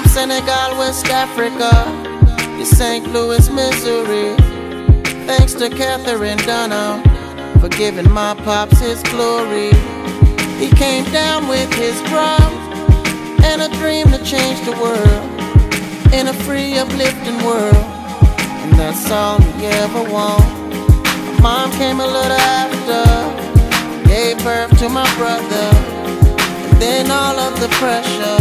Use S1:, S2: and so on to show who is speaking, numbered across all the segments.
S1: from Senegal, West Africa, to St. Louis, Missouri. Thanks to Katherine Dunham for giving my pops his glory. He came down with his drum and a dream to change the world in a free, uplifting world. And that's all he ever wanted. Mom came a little after, gave birth to my brother. And then all of the pressure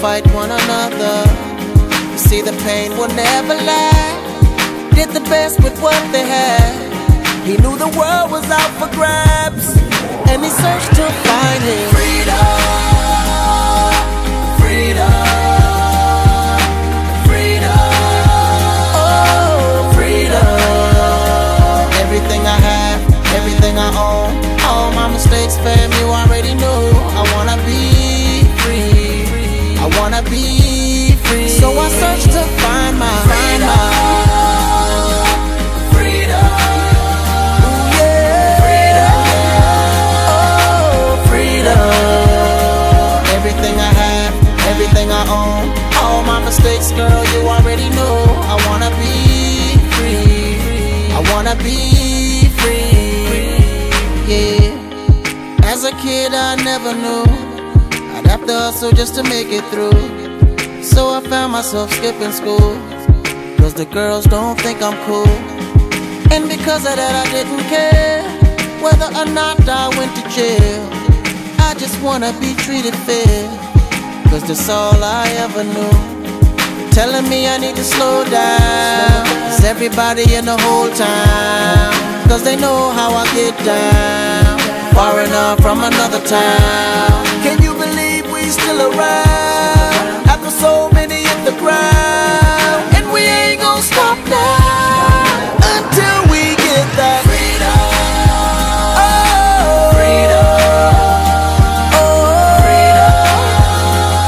S1: fight one another. You see, the pain will never last. Did the best with what they had. He knew the world was out for grabs, and he searched to find his freedom. Search to find my freedom. Freedom. Yeah. Oh, freedom. Everything I have, everything I own, all my mistakes, girl, you already know. I wanna be free. I wanna be free. Yeah. As a kid, I never knew I'd have to hustle just to make it through. So I found myself skipping school. Cause the girls don't think I'm cool. And because of that, I didn't care whether or not I went to jail. I just wanna be treated fair. Cause that's all I ever knew. Telling me I need to slow down. Cause everybody in the whole town. Cause they know how I get down. Far enough from another town. Can you believe we still around? So many in the ground. And we ain't gonna stop now. Until we get that freedom. Oh, freedom.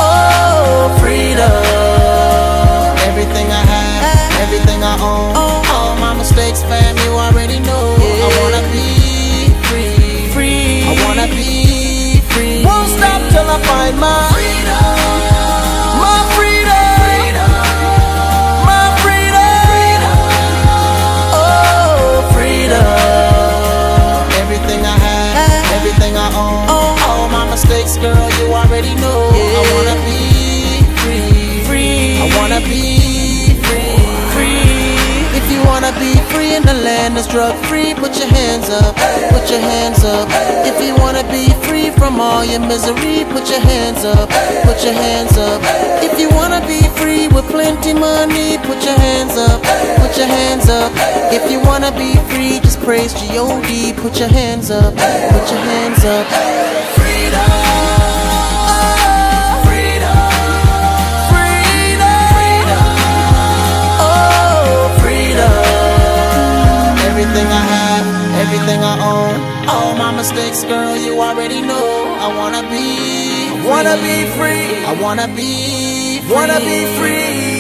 S1: Oh, freedom. Everything I have, everything I own, all my mistakes, fam, you already know. I wanna be free. I wanna be free. Won't stop till I find my in the land that's drug free, put your hands up, put your hands up. If you wanna be free from all your misery, put your hands up, put your hands up. If you wanna be free with plenty money, put your hands up, put your hands up. If you wanna be free, just praise G-O-D, put your hands up, put your hands up. Freedom. All my mistakes, girl, you already know. I wanna be, I wanna be free. I wanna be, free. wanna be free.